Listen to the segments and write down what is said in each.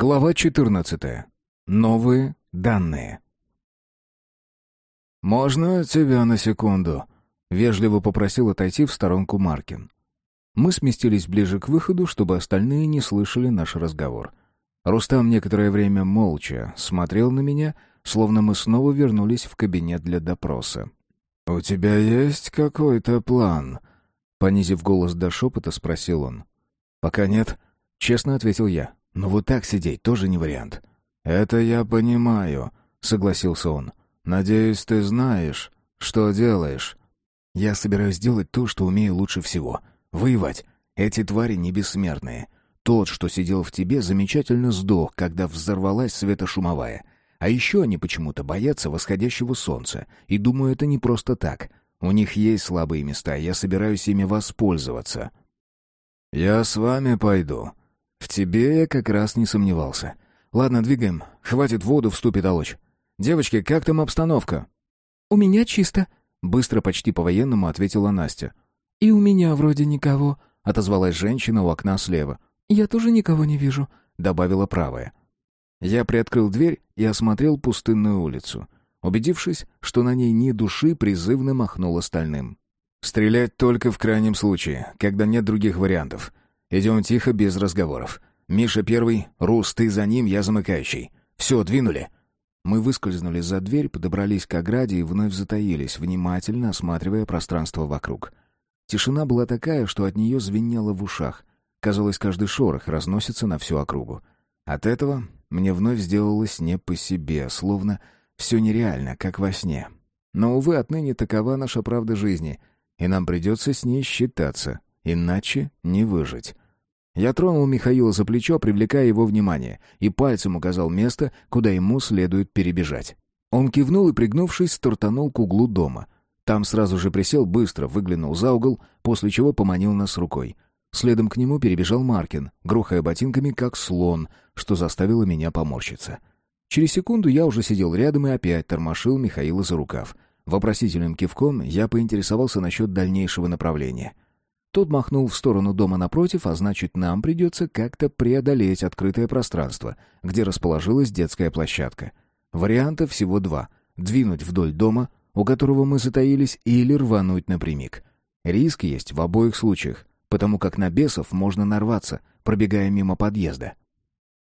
Глава 14. Новые данные. «Можно тебя на секунду?» — вежливо попросил отойти в сторонку Маркин. Мы сместились ближе к выходу, чтобы остальные не слышали наш разговор. Рустам некоторое время молча смотрел на меня, словно мы снова вернулись в кабинет для допроса. «У тебя есть какой-то план?» Понизив голос до шепота, спросил он. «Пока нет», — честно ответил я. «Но вот так сидеть тоже не вариант». «Это я понимаю», — согласился он. «Надеюсь, ты знаешь, что делаешь». «Я собираюсь делать то, что умею лучше всего. Воевать. Эти твари не бессмертные. Тот, что сидел в тебе, замечательно сдох, когда взорвалась светошумовая. А еще они почему-то боятся восходящего солнца. И думаю, это не просто так. У них есть слабые места, я собираюсь ими воспользоваться». «Я с вами пойду», в тебе я как раз не сомневался. Ладно, двигаем. Хватит воду в ступе толочь. Девочки, как там обстановка? У меня чисто, быстро, почти по-военному ответила Настя. И у меня вроде никого, отозвалась женщина у окна слева. Я тоже никого не вижу, добавила правая. Я приоткрыл дверь и осмотрел пустынную улицу. Убедившись, что на ней ни души, призывно махнул остальным. «Стрелять только в крайнем случае, когда нет других вариантов. Идем тихо, без разговоров. Миша первый, Рус, ты за ним, я замыкающий. Все, двинули». Мы выскользнули за дверь, подобрались к ограде и вновь затаились, внимательно осматривая пространство вокруг. Тишина была такая, что от нее звенело в ушах. Казалось, каждый шорох разносится на всю округу. От этого мне вновь сделалось не по себе, словно все нереально, как во сне. Но, увы, отныне такова наша правда жизни, и нам придется с ней считаться, иначе не выжить. Я тронул Михаила за плечо, привлекая его внимание, и пальцем указал место, куда ему следует перебежать. Он кивнул и, пригнувшись, стартанул к углу дома. Там сразу же присел, быстро выглянул за угол, после чего поманил нас рукой. Следом к нему перебежал Маркин, грохая ботинками, как слон, что заставило меня поморщиться. Через секунду я уже сидел рядом и опять тормошил Михаила за рукав. Вопросительным кивком я поинтересовался насчет дальнейшего направления — тот махнул в сторону дома напротив, а значит, нам придется как-то преодолеть открытое пространство, где расположилась детская площадка. Вариантов всего два — двинуть вдоль дома, у которого мы затаились, или рвануть напрямик. Риск есть в обоих случаях, потому как на бесов можно нарваться, пробегая мимо подъезда.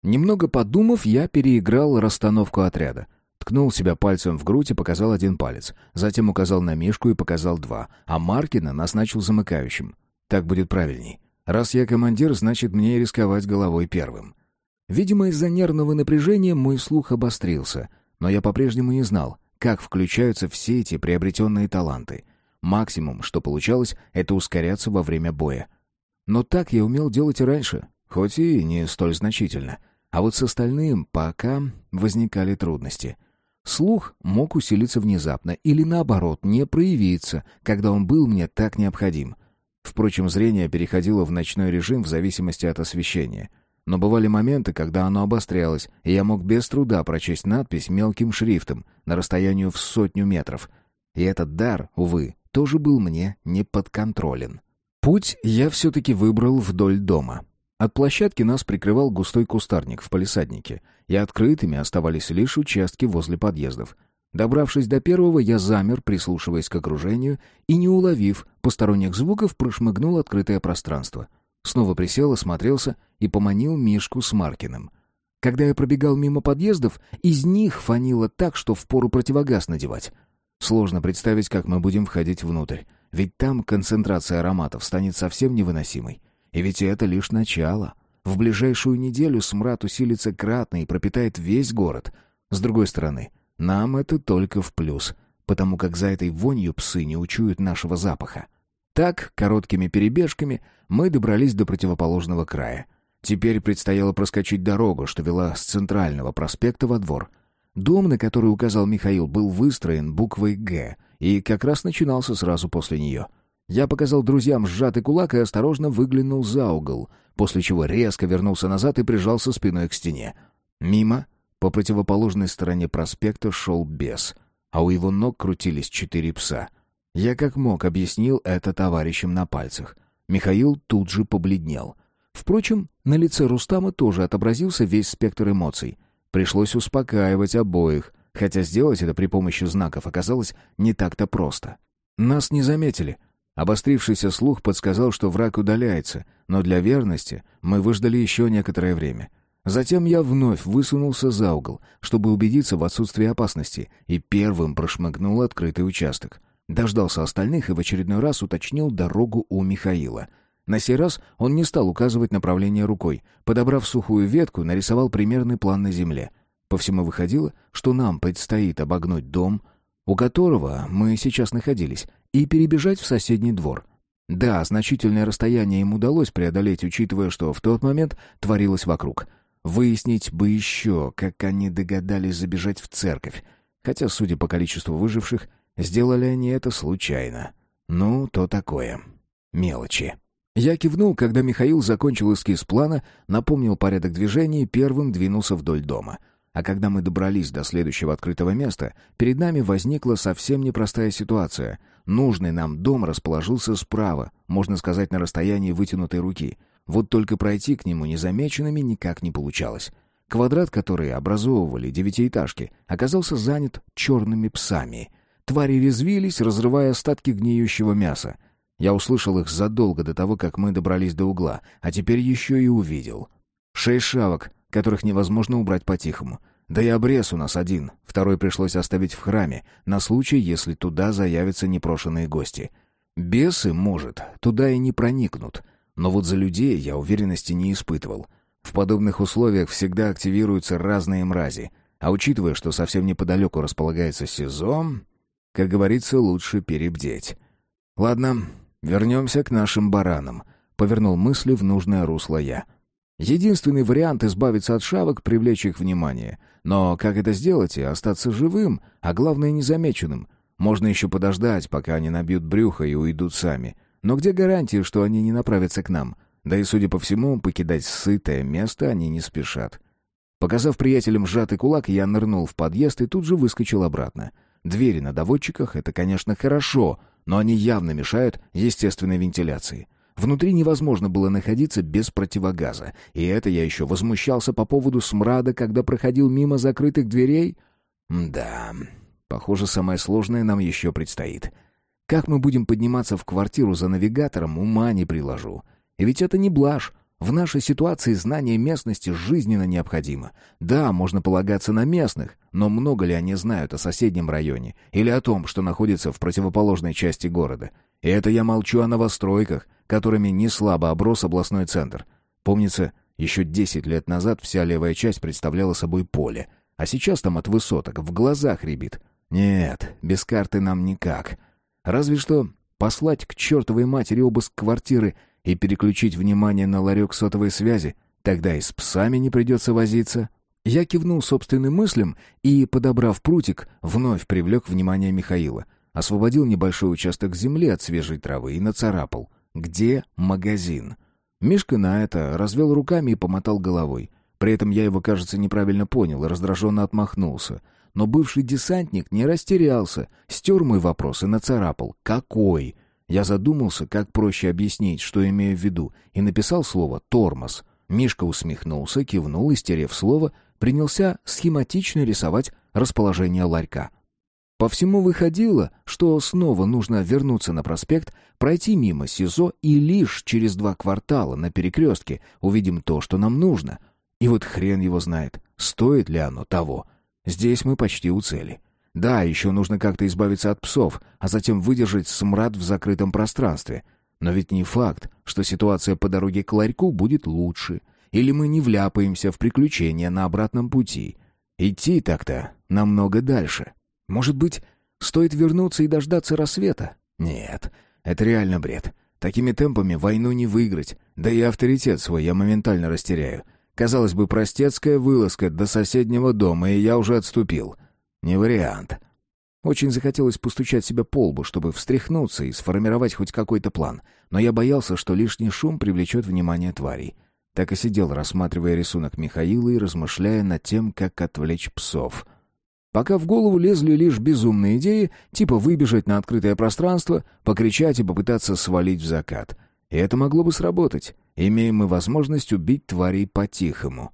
Немного подумав, я переиграл расстановку отряда. Ткнул себя пальцем в грудь и показал один палец. Затем указал на Мишку и показал два, а Маркина назначил замыкающим. Так будет правильней. Раз я командир, значит, мне рисковать головой первым. Видимо, из-за нервного напряжения мой слух обострился, но я по-прежнему не знал, как включаются все эти приобретенные таланты. Максимум, что получалось, это ускоряться во время боя. Но так я умел делать и раньше, хоть и не столь значительно. А вот с остальным пока возникали трудности. Слух мог усилиться внезапно или, наоборот, не проявиться, когда он был мне так необходим — Впрочем, зрение переходило в ночной режим в зависимости от освещения. Но бывали моменты, когда оно обострялось, и я мог без труда прочесть надпись мелким шрифтом на расстоянии в сотню метров. И этот дар, увы, тоже был мне не подконтролен. Путь я все-таки выбрал вдоль дома. От площадки нас прикрывал густой кустарник в палисаднике, и открытыми оставались лишь участки возле подъездов. Добравшись до первого, я замер, прислушиваясь к окружению, и, не уловив посторонних звуков, прошмыгнул открытое пространство. Снова присел, осмотрелся и поманил Мишку с Маркиным. Когда я пробегал мимо подъездов, из них фанило так, что впору противогаз надевать. Сложно представить, как мы будем входить внутрь, ведь там концентрация ароматов станет совсем невыносимой. И ведь это лишь начало. В ближайшую неделю смрад усилится кратно и пропитает весь город. С другой стороны, нам это только в плюс, потому как за этой вонью псы не учуют нашего запаха. Так, короткими перебежками, мы добрались до противоположного края. Теперь предстояло проскочить дорогу, что вела с центрального проспекта во двор. Дом, на который указал Михаил, был выстроен буквой «Г», и как раз начинался сразу после нее. Я показал друзьям сжатый кулак и осторожно выглянул за угол, после чего резко вернулся назад и прижался спиной к стене. Мимо по противоположной стороне проспекта шел бес, а у его ног крутились четыре пса. Я как мог объяснил это товарищам на пальцах. Михаил тут же побледнел. Впрочем, на лице Рустама тоже отобразился весь спектр эмоций. Пришлось успокаивать обоих, хотя сделать это при помощи знаков оказалось не так-то просто. Нас не заметили. Обострившийся слух подсказал, что враг удаляется, но для верности мы выждали еще некоторое время. Затем я вновь высунулся за угол, чтобы убедиться в отсутствии опасности, и первым прошмыгнул открытый участок. Дождался остальных и в очередной раз уточнил дорогу у Михаила. На сей раз он не стал указывать направление рукой. Подобрав сухую ветку, нарисовал примерный план на земле. По всему выходило, что нам предстоит обогнуть дом, у которого мы сейчас находились, и перебежать в соседний двор. Да, значительное расстояние им удалось преодолеть, учитывая, что в тот момент творилось вокруг — Выяснить бы еще, как они догадались забежать в церковь. Хотя, судя по количеству выживших, сделали они это случайно. Ну, то такое. Мелочи. Я кивнул, когда Михаил закончил эскиз плана, напомнил порядок движения и первым двинулся вдоль дома. А когда мы добрались до следующего открытого места, перед нами возникла совсем непростая ситуация. Нужный нам дом расположился справа, можно сказать, на расстоянии вытянутой руки — вот только пройти к нему незамеченными никак не получалось. Квадрат, который образовывали девятиэтажки, оказался занят черными псами. Твари резвились, разрывая остатки гниющего мяса. Я услышал их задолго до того, как мы добрались до угла, а теперь еще и увидел. Шесть шавок, которых невозможно убрать по-тихому. Да и обрез у нас один, второй пришлось оставить в храме, на случай, если туда заявятся непрошенные гости. Бесы, может, туда и не проникнут — но вот за людей я уверенности не испытывал. В подобных условиях всегда активируются разные мрази. А учитывая, что совсем неподалеку располагается СИЗО, как говорится, лучше перебдеть. Ладно, вернемся к нашим баранам. Повернул мысли в нужное русло я. Единственный вариант избавиться от шавок — привлечь их внимание. Но как это сделать и остаться живым, а главное незамеченным? Можно еще подождать, пока они набьют брюхо и уйдут сами. Но где гарантия, что они не направятся к нам? Да и, судя по всему, покидать сытое место они не спешат. Показав приятелям сжатый кулак, я нырнул в подъезд и тут же выскочил обратно. Двери на доводчиках — это, конечно, хорошо, но они явно мешают естественной вентиляции. Внутри невозможно было находиться без противогаза, и это я еще возмущался по поводу смрада, когда проходил мимо закрытых дверей. Да, похоже, самое сложное нам еще предстоит — как мы будем подниматься в квартиру за навигатором, ума не приложу. И ведь это не блажь. В нашей ситуации знание местности жизненно необходимо. Да, можно полагаться на местных, но много ли они знают о соседнем районе или о том, что находится в противоположной части города? И это я молчу о новостройках, которыми не слабо оброс областной центр. Помнится, еще десять лет назад вся левая часть представляла собой поле, а сейчас там от высоток в глазах рябит. Нет, без карты нам никак. Разве что послать к чертовой матери обыск квартиры и переключить внимание на ларек сотовой связи, тогда и с псами не придется возиться. Я кивнул собственным мыслям и, подобрав прутик, вновь привлек внимание Михаила. Освободил небольшой участок земли от свежей травы и нацарапал. «Где магазин?» Мишка на это развел руками и помотал головой. При этом я его, кажется, неправильно понял и раздраженно отмахнулся. Но бывший десантник не растерялся, стер мой вопрос и нацарапал «Какой?». Я задумался, как проще объяснить, что имею в виду, и написал слово «тормоз». Мишка усмехнулся, кивнул и, стерев слово, принялся схематично рисовать расположение ларька. По всему выходило, что снова нужно вернуться на проспект, пройти мимо СИЗО и лишь через два квартала на перекрестке увидим то, что нам нужно. И вот хрен его знает, стоит ли оно того. Здесь мы почти у цели. Да, еще нужно как-то избавиться от псов, а затем выдержать смрад в закрытом пространстве. Но ведь не факт, что ситуация по дороге к ларьку будет лучше, или мы не вляпаемся в приключения на обратном пути. Идти так-то намного дальше. Может быть, стоит вернуться и дождаться рассвета? Нет, это реально бред. Такими темпами войну не выиграть, да и авторитет свой я моментально растеряю. Казалось бы, простецкая вылазка до соседнего дома, и я уже отступил. Не вариант. Очень захотелось постучать себя по лбу, чтобы встряхнуться и сформировать хоть какой-то план, но я боялся, что лишний шум привлечет внимание тварей. Так и сидел, рассматривая рисунок Михаила и размышляя над тем, как отвлечь псов. Пока в голову лезли лишь безумные идеи, типа выбежать на открытое пространство, покричать и попытаться свалить в закат. И это могло бы сработать. имеем мы возможность убить тварей по-тихому.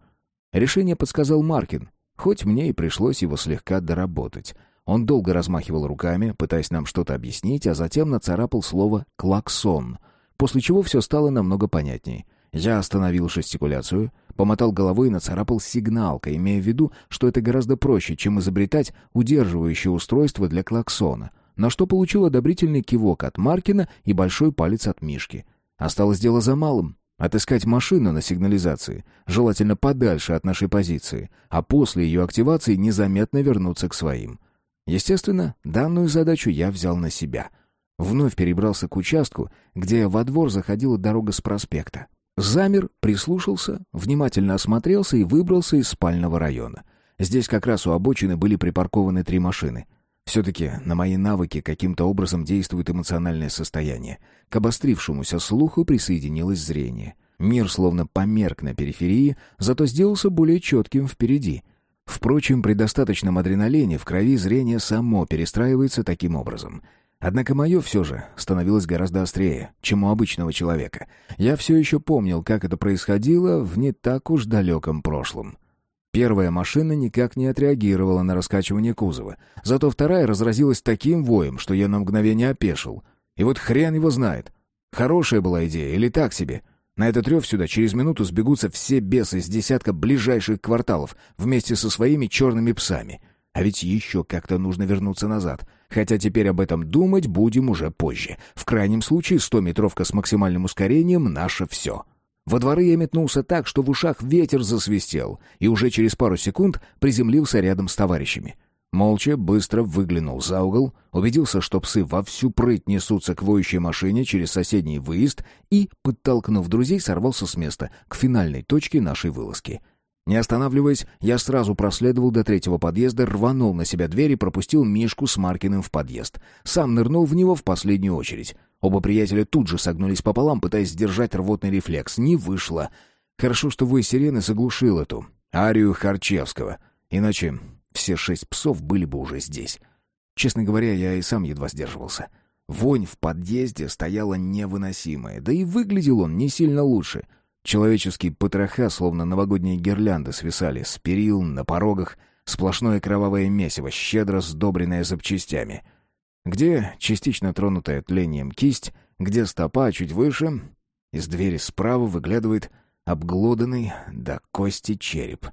Решение подсказал Маркин, хоть мне и пришлось его слегка доработать. Он долго размахивал руками, пытаясь нам что-то объяснить, а затем нацарапал слово «клаксон», после чего все стало намного понятней. Я остановил жестикуляцию, помотал головой и нацарапал сигналка, имея в виду, что это гораздо проще, чем изобретать удерживающее устройство для клаксона, на что получил одобрительный кивок от Маркина и большой палец от Мишки. Осталось дело за малым — отыскать машину на сигнализации, желательно подальше от нашей позиции, а после ее активации незаметно вернуться к своим. Естественно, данную задачу я взял на себя. Вновь перебрался к участку, где во двор заходила дорога с проспекта. Замер, прислушался, внимательно осмотрелся и выбрался из спального района. Здесь как раз у обочины были припаркованы три машины. Все-таки на мои навыки каким-то образом действует эмоциональное состояние. К обострившемуся слуху присоединилось зрение. Мир словно померк на периферии, зато сделался более четким впереди. Впрочем, при достаточном адреналине в крови зрение само перестраивается таким образом — Однако мое все же становилось гораздо острее, чем у обычного человека. Я все еще помнил, как это происходило в не так уж далеком прошлом. Первая машина никак не отреагировала на раскачивание кузова, зато вторая разразилась таким воем, что я на мгновение опешил. И вот хрен его знает. Хорошая была идея или так себе? На этот рев сюда через минуту сбегутся все бесы из десятка ближайших кварталов вместе со своими черными псами. А ведь еще как-то нужно вернуться назад — Хотя теперь об этом думать будем уже позже. В крайнем случае, 100-метровка с максимальным ускорением — наше все. Во дворы я метнулся так, что в ушах ветер засвистел, и уже через пару секунд приземлился рядом с товарищами. Молча, быстро выглянул за угол, убедился, что псы во всю прыть несутся к воющей машине через соседний выезд и, подтолкнув друзей, сорвался с места к финальной точке нашей вылазки — не останавливаясь, я сразу проследовал до третьего подъезда, рванул на себя дверь и пропустил Мишку с Маркиным в подъезд. Сам нырнул в него в последнюю очередь. Оба приятеля тут же согнулись пополам, пытаясь сдержать рвотный рефлекс. Не вышло. Хорошо, что вой сирены заглушил эту арию Харчевского. Иначе все шесть псов были бы уже здесь. Честно говоря, я и сам едва сдерживался. Вонь в подъезде стояла невыносимая, да и выглядел он не сильно лучше — Человеческие потроха, словно новогодние гирлянды, свисали с перил, на порогах, сплошное кровавое месиво, щедро сдобренное запчастями. Где частично тронутая тлением кисть, где стопа чуть выше, из двери справа выглядывает обглоданный до кости череп.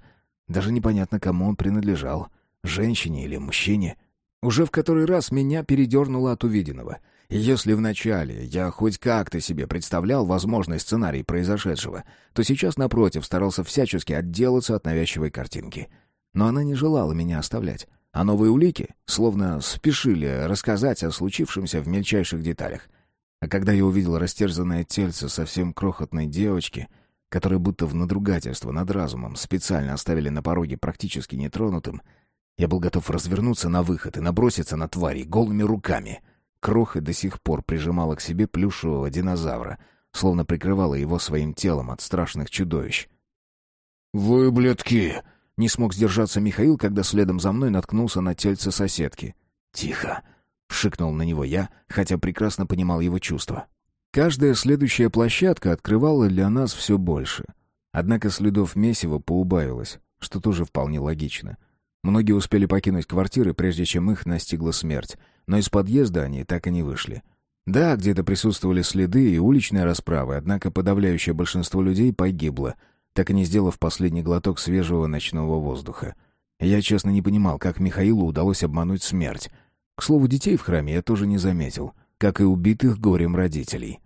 Даже непонятно, кому он принадлежал, женщине или мужчине. Уже в который раз меня передернуло от увиденного — если вначале я хоть как-то себе представлял возможный сценарий произошедшего, то сейчас, напротив, старался всячески отделаться от навязчивой картинки. Но она не желала меня оставлять, а новые улики словно спешили рассказать о случившемся в мельчайших деталях. А когда я увидел растерзанное тельце совсем крохотной девочки, которую будто в надругательство над разумом специально оставили на пороге практически нетронутым, я был готов развернуться на выход и наброситься на твари голыми руками — Кроха до сих пор прижимала к себе плюшевого динозавра, словно прикрывала его своим телом от страшных чудовищ. «Выблядки!» — не смог сдержаться Михаил, когда следом за мной наткнулся на тельце соседки. «Тихо!» — шикнул на него я, хотя прекрасно понимал его чувства. Каждая следующая площадка открывала для нас все больше. Однако следов месива поубавилось, что тоже вполне логично. Многие успели покинуть квартиры, прежде чем их настигла смерть, но из подъезда они так и не вышли. Да, где-то присутствовали следы и уличные расправы, однако подавляющее большинство людей погибло, так и не сделав последний глоток свежего ночного воздуха. Я честно не понимал, как Михаилу удалось обмануть смерть. К слову, детей в храме я тоже не заметил, как и убитых горем родителей.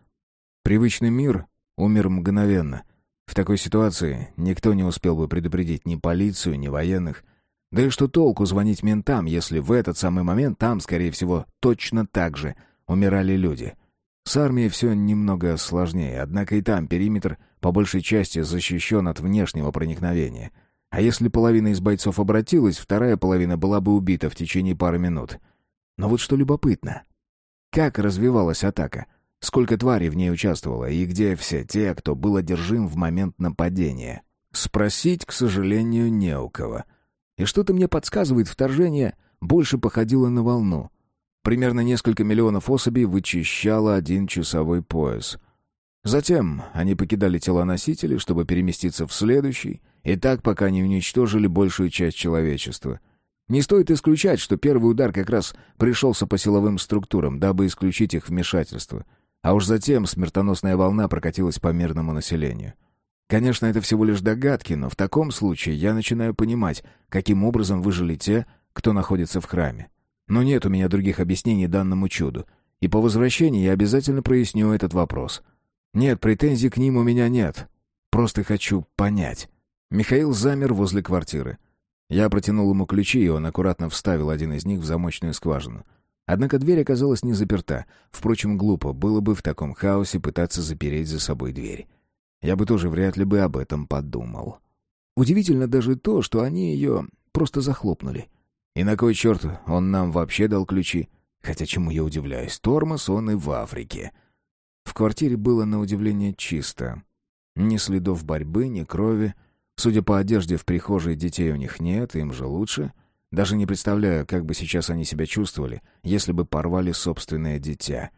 Привычный мир умер мгновенно. В такой ситуации никто не успел бы предупредить ни полицию, ни военных. Да и что толку звонить ментам, если в этот самый момент там, скорее всего, точно так же умирали люди? С армией все немного сложнее, однако и там периметр по большей части защищен от внешнего проникновения. А если половина из бойцов обратилась, вторая половина была бы убита в течение пары минут. Но вот что любопытно. Как развивалась атака? Сколько тварей в ней участвовало и где все те, кто был одержим в момент нападения? Спросить, к сожалению, не у кого — и что-то мне подсказывает, вторжение больше походило на волну. Примерно несколько миллионов особей вычищало один часовой пояс. Затем они покидали тела носителей, чтобы переместиться в следующий, и так пока не уничтожили большую часть человечества. Не стоит исключать, что первый удар как раз пришелся по силовым структурам, дабы исключить их вмешательство. А уж затем смертоносная волна прокатилась по мирному населению. Конечно, это всего лишь догадки, но в таком случае я начинаю понимать, каким образом выжили те, кто находится в храме. Но нет у меня других объяснений данному чуду, и по возвращении я обязательно проясню этот вопрос. Нет, претензий к ним у меня нет. Просто хочу понять. Михаил замер возле квартиры. Я протянул ему ключи, и он аккуратно вставил один из них в замочную скважину. Однако дверь оказалась не заперта. Впрочем, глупо было бы в таком хаосе пытаться запереть за собой дверь. Я бы тоже вряд ли бы об этом подумал. Удивительно даже то, что они ее просто захлопнули. И на кой черт он нам вообще дал ключи? Хотя чему я удивляюсь, тормоз он и в Африке. В квартире было на удивление чисто. Ни следов борьбы, ни крови. Судя по одежде, в прихожей детей у них нет, им же лучше. Даже не представляю, как бы сейчас они себя чувствовали, если бы порвали собственное дитя.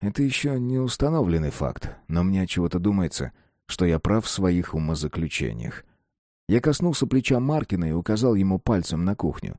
Это еще не установленный факт, но мне от чего-то думается, что я прав в своих умозаключениях. Я коснулся плеча Маркина и указал ему пальцем на кухню.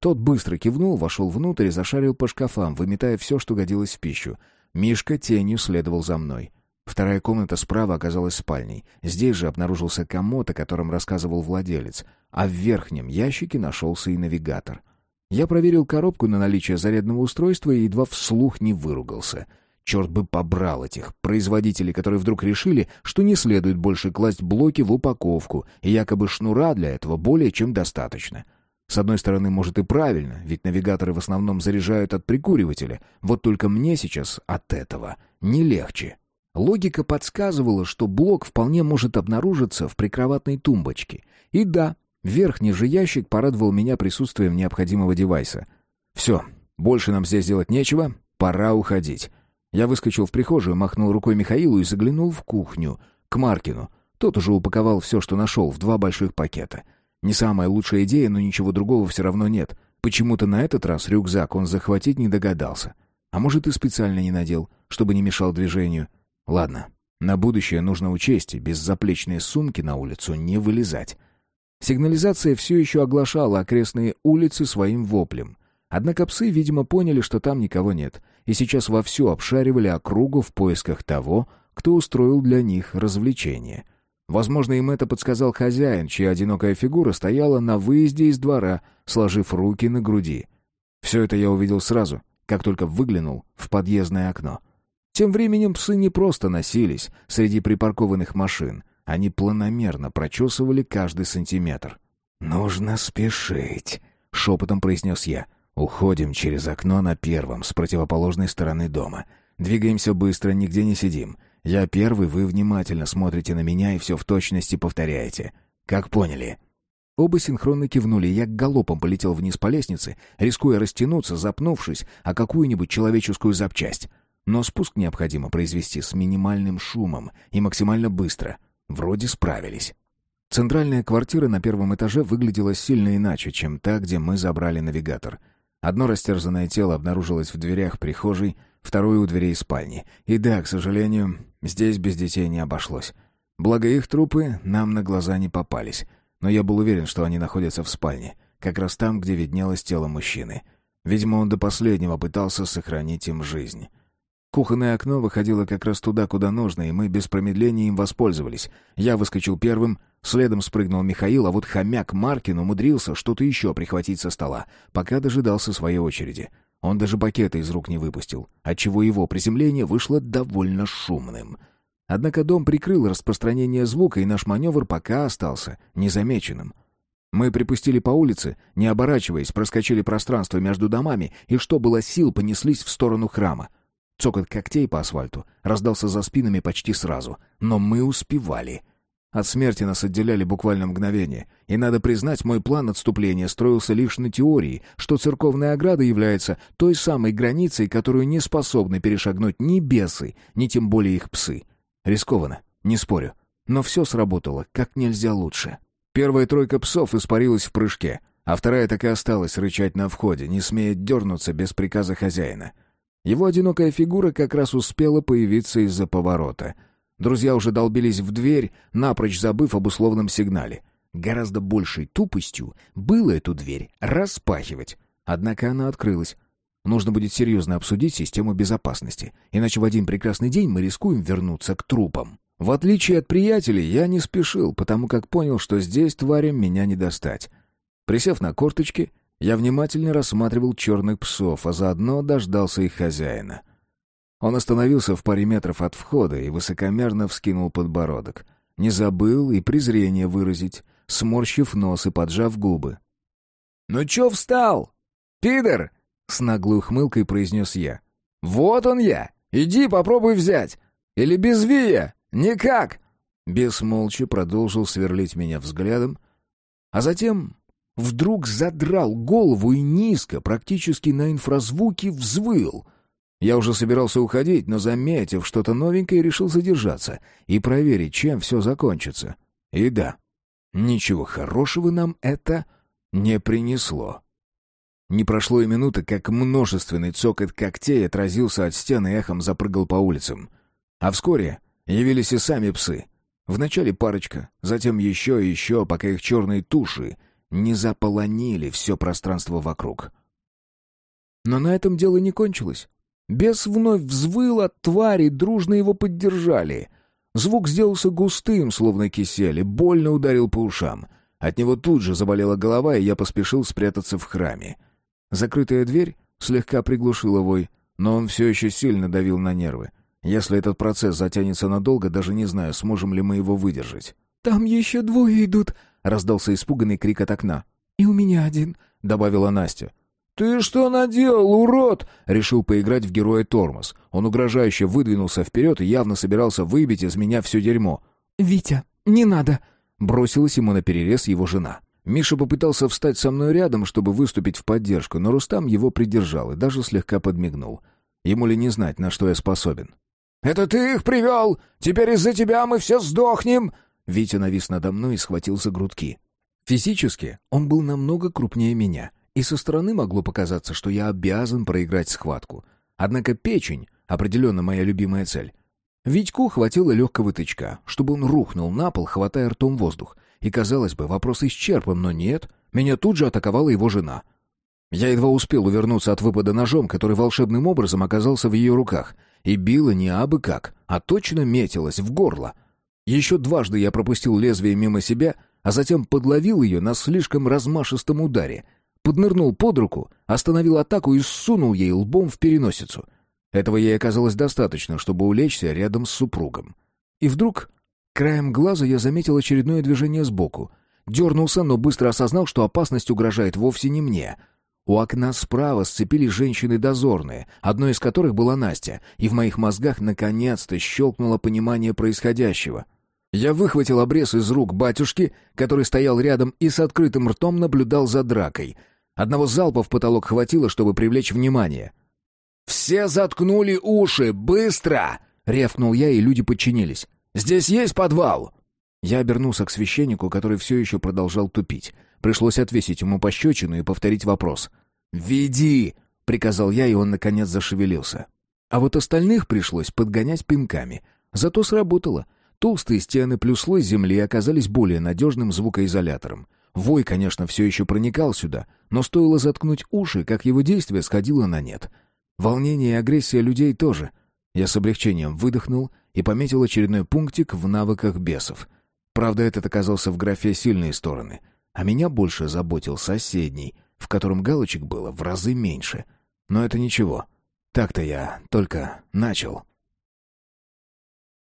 Тот быстро кивнул, вошел внутрь и зашарил по шкафам, выметая все, что годилось в пищу. Мишка тенью следовал за мной. Вторая комната справа оказалась спальней. Здесь же обнаружился комод, о котором рассказывал владелец, а в верхнем ящике нашелся и навигатор. Я проверил коробку на наличие зарядного устройства и едва вслух не выругался. Черт бы побрал этих производителей, которые вдруг решили, что не следует больше класть блоки в упаковку, и якобы шнура для этого более чем достаточно. С одной стороны, может и правильно, ведь навигаторы в основном заряжают от прикуривателя, вот только мне сейчас от этого не легче. Логика подсказывала, что блок вполне может обнаружиться в прикроватной тумбочке. И да, верхний же ящик порадовал меня присутствием необходимого девайса. Все, больше нам здесь делать нечего, пора уходить. Я выскочил в прихожую, махнул рукой Михаилу и заглянул в кухню, к Маркину. Тот уже упаковал все, что нашел, в два больших пакета. Не самая лучшая идея, но ничего другого все равно нет. Почему-то на этот раз рюкзак он захватить не догадался. А может, и специально не надел, чтобы не мешал движению. Ладно, на будущее нужно учесть, без заплечной сумки на улицу не вылезать. Сигнализация все еще оглашала окрестные улицы своим воплем. Однако псы, видимо, поняли, что там никого нет, и сейчас вовсю обшаривали округу в поисках того, кто устроил для них развлечение. Возможно, им это подсказал хозяин, чья одинокая фигура стояла на выезде из двора, сложив руки на груди. Все это я увидел сразу, как только выглянул в подъездное окно — тем временем псы не просто носились среди припаркованных машин, они планомерно прочесывали каждый сантиметр. «Нужно спешить», — шепотом произнес я. «Уходим через окно на первом, с противоположной стороны дома. Двигаемся быстро, нигде не сидим. Я первый, вы внимательно смотрите на меня и все в точности повторяете. Как поняли?» Оба синхронно кивнули, я галопом полетел вниз по лестнице, рискуя растянуться, запнувшись о какую-нибудь человеческую запчасть. Но спуск необходимо произвести с минимальным шумом и максимально быстро. Вроде справились. Центральная квартира на первом этаже выглядела сильно иначе, чем та, где мы забрали навигатор. Одно растерзанное тело обнаружилось в дверях прихожей, второе у дверей спальни. И да, к сожалению, здесь без детей не обошлось. Благо их трупы нам на глаза не попались. Но я был уверен, что они находятся в спальне, как раз там, где виднелось тело мужчины. Видимо, он до последнего пытался сохранить им жизнь. Кухонное окно выходило как раз туда, куда нужно, и мы без промедления им воспользовались. Я выскочил первым, следом спрыгнул Михаил, а вот хомяк Маркин умудрился что-то еще прихватить со стола, пока дожидался своей очереди. Он даже пакета из рук не выпустил, отчего его приземление вышло довольно шумным. Однако дом прикрыл распространение звука, и наш маневр пока остался незамеченным. Мы припустили по улице, не оборачиваясь, проскочили пространство между домами и, что было сил, понеслись в сторону храма — Цокот когтей по асфальту раздался за спинами почти сразу, но мы успевали. От смерти нас отделяли буквально мгновение, и, надо признать, мой план отступления строился лишь на теории, что церковная ограда является той самой границей, которую не способны перешагнуть ни бесы, ни тем более их псы. Рискованно, не спорю, но все сработало как нельзя лучше. Первая тройка псов испарилась в прыжке, а вторая так и осталась рычать на входе, не смея дернуться без приказа хозяина. Его одинокая фигура как раз успела появиться из-за поворота. Друзья уже долбились в дверь, напрочь забыв об условном сигнале. Гораздо большей тупостью было эту дверь распахивать. Однако она открылась. Нужно будет серьезно обсудить систему безопасности, иначе в один прекрасный день мы рискуем вернуться к трупам. В отличие от приятелей, я не спешил, потому как понял, что здесь тварям меня не достать. Присев на корточки, я внимательно рассматривал черных псов, а заодно дождался их хозяина. Он остановился в паре метров от входа и высокомерно вскинул подбородок. Не забыл и презрение выразить, сморщив нос и поджав губы. «Ну чё встал? Пидор!» — с наглой ухмылкой произнес я. «Вот он я! Иди попробуй взять! Или без Вия! Никак!» Бес молча продолжил сверлить меня взглядом, а затем вдруг задрал голову и низко, практически на инфразвуке, взвыл. Я уже собирался уходить, но, заметив что-то новенькое, решил задержаться и проверить, чем все закончится. И да, ничего хорошего нам это не принесло. Не прошло и минуты, как множественный цокот когтей отразился от стены и эхом запрыгал по улицам. А вскоре явились и сами псы. Вначале парочка, затем еще и еще, пока их черные туши не заполонили все пространство вокруг. Но на этом дело не кончилось. Бес вновь взвыл от твари, дружно его поддержали. Звук сделался густым, словно кисель, и больно ударил по ушам. От него тут же заболела голова, и я поспешил спрятаться в храме. Закрытая дверь слегка приглушила вой, но он все еще сильно давил на нервы. Если этот процесс затянется надолго, даже не знаю, сможем ли мы его выдержать. «Там еще двое идут», — раздался испуганный крик от окна. «И у меня один», — добавила Настя. «Ты что наделал, урод?» — решил поиграть в героя Тормоз. Он угрожающе выдвинулся вперед и явно собирался выбить из меня все дерьмо. «Витя, не надо!» — бросилась ему на перерез его жена. Миша попытался встать со мной рядом, чтобы выступить в поддержку, но Рустам его придержал и даже слегка подмигнул. Ему ли не знать, на что я способен. «Это ты их привел! Теперь из-за тебя мы все сдохнем!» Витя навис надо мной и схватил за грудки. Физически он был намного крупнее меня, и со стороны могло показаться, что я обязан проиграть схватку. Однако печень — определенно моя любимая цель. Витьку хватило легкого тычка, чтобы он рухнул на пол, хватая ртом воздух. И, казалось бы, вопрос исчерпан, но нет. Меня тут же атаковала его жена. Я едва успел увернуться от выпада ножом, который волшебным образом оказался в ее руках. И била не абы как, а точно метилась в горло. Еще дважды я пропустил лезвие мимо себя, а затем подловил ее на слишком размашистом ударе. Поднырнул под руку, остановил атаку и сунул ей лбом в переносицу. Этого ей оказалось достаточно, чтобы улечься рядом с супругом. И вдруг, краем глаза я заметил очередное движение сбоку. Дернулся, но быстро осознал, что опасность угрожает вовсе не мне — у окна справа сцепились женщины-дозорные, одной из которых была Настя, и в моих мозгах наконец-то щелкнуло понимание происходящего. Я выхватил обрез из рук батюшки, который стоял рядом и с открытым ртом наблюдал за дракой. Одного залпа в потолок хватило, чтобы привлечь внимание. «Все заткнули уши! Быстро!» — рявкнул я, и люди подчинились. «Здесь есть подвал!» Я обернулся к священнику, который все еще продолжал тупить. Пришлось отвесить ему пощечину и повторить вопрос. «Веди!» — приказал я, и он, наконец, зашевелился. А вот остальных пришлось подгонять пинками. Зато сработало. Толстые стены плюс слой земли оказались более надежным звукоизолятором. Вой, конечно, все еще проникал сюда, но стоило заткнуть уши, как его действие сходило на нет. Волнение и агрессия людей тоже. Я с облегчением выдохнул и пометил очередной пунктик в навыках бесов. Правда, этот оказался в графе «сильные стороны», а меня больше заботил соседний, в котором галочек было в разы меньше. Но это ничего. Так-то я только начал.